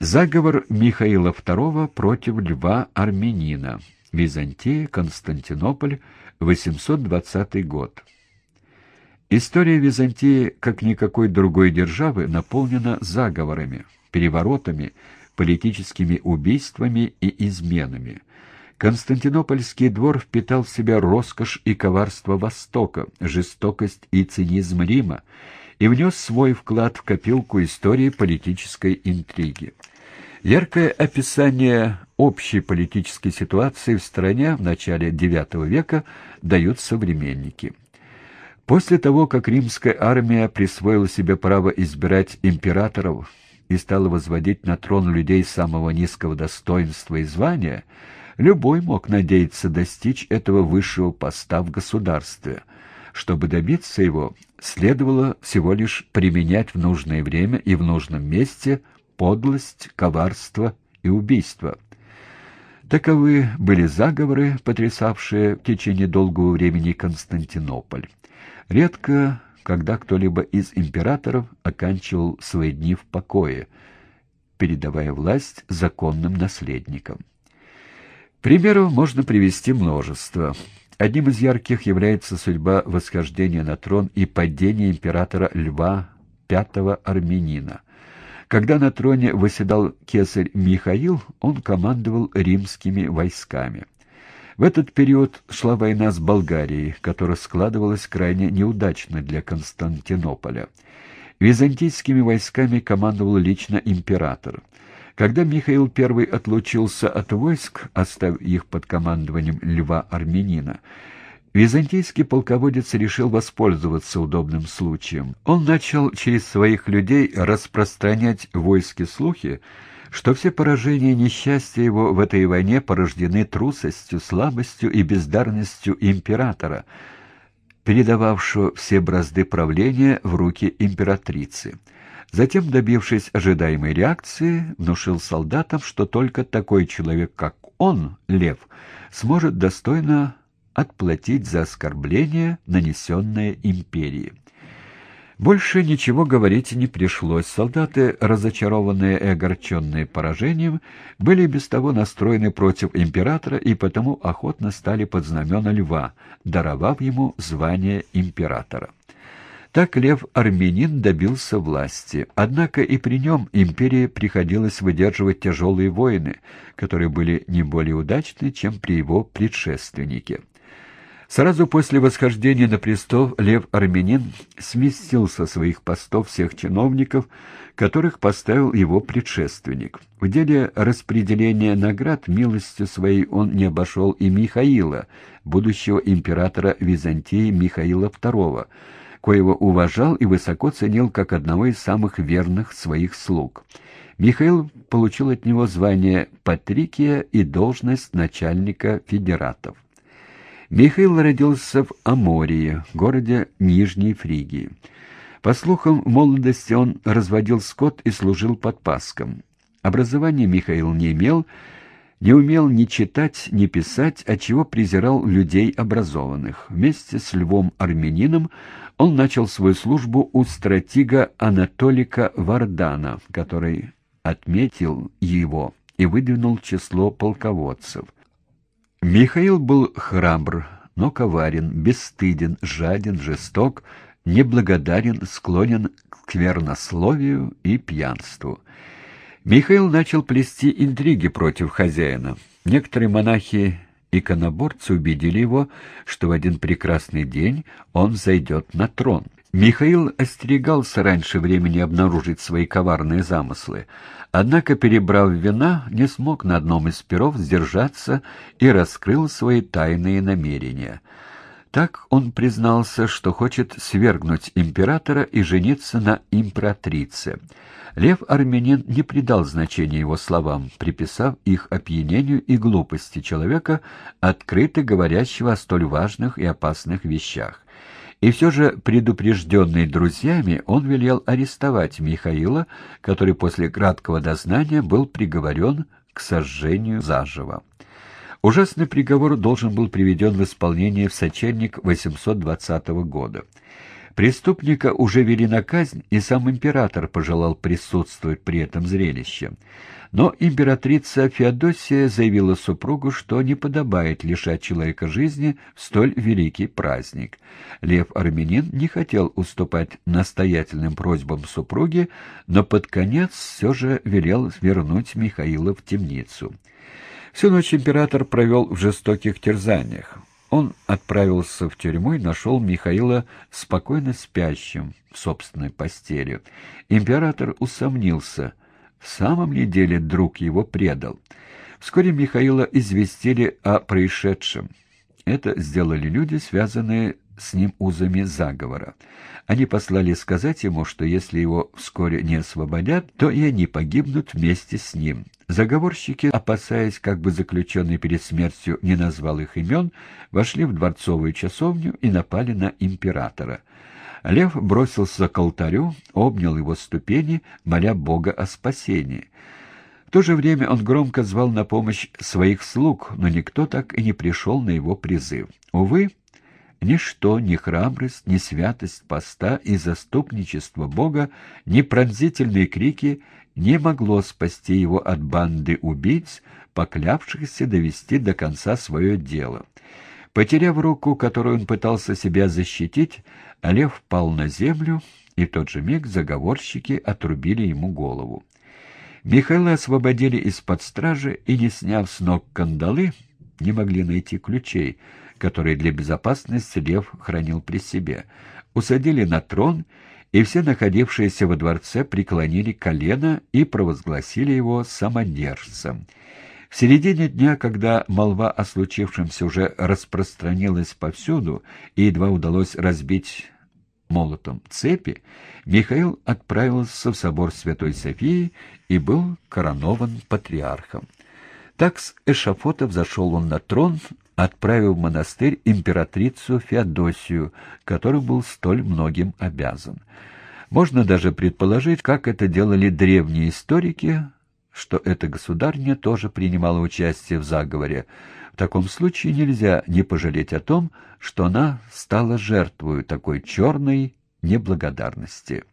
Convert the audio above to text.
Заговор Михаила II против Льва Армянина. Византия, Константинополь, 820 год. История Византии, как никакой другой державы, наполнена заговорами, переворотами, политическими убийствами и изменами. Константинопольский двор впитал в себя роскошь и коварство Востока, жестокость и цинизм Рима, и внес свой вклад в копилку истории политической интриги. Яркое описание общей политической ситуации в стране в начале IX века дают современники. После того, как римская армия присвоила себе право избирать императоров и стала возводить на трон людей самого низкого достоинства и звания, любой мог надеяться достичь этого высшего поста в государстве. Чтобы добиться его, следовало всего лишь применять в нужное время и в нужном месте – подлость, коварство и убийство. Таковы были заговоры, потрясавшие в течение долгого времени Константинополь. Редко, когда кто-либо из императоров оканчивал свои дни в покое, передавая власть законным наследникам. Примеров можно привести множество. Одним из ярких является судьба восхождения на трон и падения императора Льва V Армянина. Когда на троне восседал кесарь Михаил, он командовал римскими войсками. В этот период шла война с Болгарией, которая складывалась крайне неудачно для Константинополя. Византийскими войсками командовал лично император. Когда Михаил I отлучился от войск, оставив их под командованием Льва Армянина, Византийский полководец решил воспользоваться удобным случаем. Он начал через своих людей распространять в войске слухи, что все поражения и несчастья его в этой войне порождены трусостью, слабостью и бездарностью императора, передававшего все бразды правления в руки императрицы. Затем, добившись ожидаемой реакции, внушил солдатам, что только такой человек, как он, Лев, сможет достойно отплатить за оскорбление, нанесенное империи. Больше ничего говорить не пришлось. Солдаты, разочарованные и огорченные поражением, были без того настроены против императора и потому охотно стали под знамена льва, даровав ему звание императора. Так Лев Армянин добился власти. Однако и при нем империи приходилось выдерживать тяжелые войны, которые были не более удачны, чем при его предшественнике. Сразу после восхождения на престол Лев Армянин сместил со своих постов всех чиновников, которых поставил его предшественник. В деле распределения наград милостью своей он не обошел и Михаила, будущего императора Византии Михаила II, коего уважал и высоко ценил как одного из самых верных своих слуг. Михаил получил от него звание Патрикия и должность начальника федератов. Михаил родился в Амории, городе Нижней Фригии. По слухам, в молодости он разводил скот и служил подпаском. Образования Михаил не имел, не умел ни читать, ни писать, отчего презирал людей образованных. Вместе с Львом Армянином он начал свою службу у стратега Анатолика Вардана, который отметил его и выдвинул число полководцев. Михаил был храбр, но коварен, бесстыден, жаден, жесток, неблагодарен, склонен к вернословию и пьянству. Михаил начал плести интриги против хозяина. Некоторые монахи иконоборцы убедили его, что в один прекрасный день он зайдет на трон. Михаил остерегался раньше времени обнаружить свои коварные замыслы, однако, перебрав вина, не смог на одном из перов сдержаться и раскрыл свои тайные намерения. Так он признался, что хочет свергнуть императора и жениться на императрице. Лев Армянин не придал значения его словам, приписав их опьянению и глупости человека, открыто говорящего о столь важных и опасных вещах. И все же, предупрежденный друзьями, он велел арестовать Михаила, который после краткого дознания был приговорен к сожжению заживо. Ужасный приговор должен был приведен в исполнение в сочельник 820 года. Преступника уже вели на казнь, и сам император пожелал присутствовать при этом зрелище. Но императрица Феодосия заявила супругу, что не подобает лишать человека жизни в столь великий праздник. Лев Армянин не хотел уступать настоятельным просьбам супруги, но под конец все же велел вернуть Михаила в темницу. Всю ночь император провел в жестоких терзаниях. Он отправился в тюрьму и нашел Михаила спокойно спящим в собственной постели. Император усомнился, в самом ли деле друг его предал. Вскоре Михаила известили о происшедшем. Это сделали люди, связанные с ним узами заговора. Они послали сказать ему, что если его вскоре не освободят, то и они погибнут вместе с ним. Заговорщики, опасаясь, как бы заключенный перед смертью не назвал их имен, вошли в дворцовую часовню и напали на императора. Лев бросился к алтарю, обнял его ступени, моля Бога о спасении. В то же время он громко звал на помощь своих слуг, но никто так и не пришел на его призыв. Увы, Ничто, ни храбрость, ни святость поста и заступничество Бога, ни пронзительные крики не могло спасти его от банды убийц, поклявшихся довести до конца свое дело. Потеряв руку, которую он пытался себя защитить, Лев пал на землю, и в тот же миг заговорщики отрубили ему голову. Михаила освободили из-под стражи и, не сняв с ног кандалы, не могли найти ключей, которые для безопасности Лев хранил при себе. Усадили на трон, и все находившиеся во дворце преклонили колено и провозгласили его самодержцем. В середине дня, когда молва о случившемся уже распространилась повсюду и едва удалось разбить молотом цепи, Михаил отправился в собор Святой Софии и был коронован патриархом. Так с эшафота взошел он на трон, отправил в монастырь императрицу Феодосию, которой был столь многим обязан. Можно даже предположить, как это делали древние историки, что эта государня тоже принимала участие в заговоре. В таком случае нельзя не пожалеть о том, что она стала жертвой такой черной неблагодарности.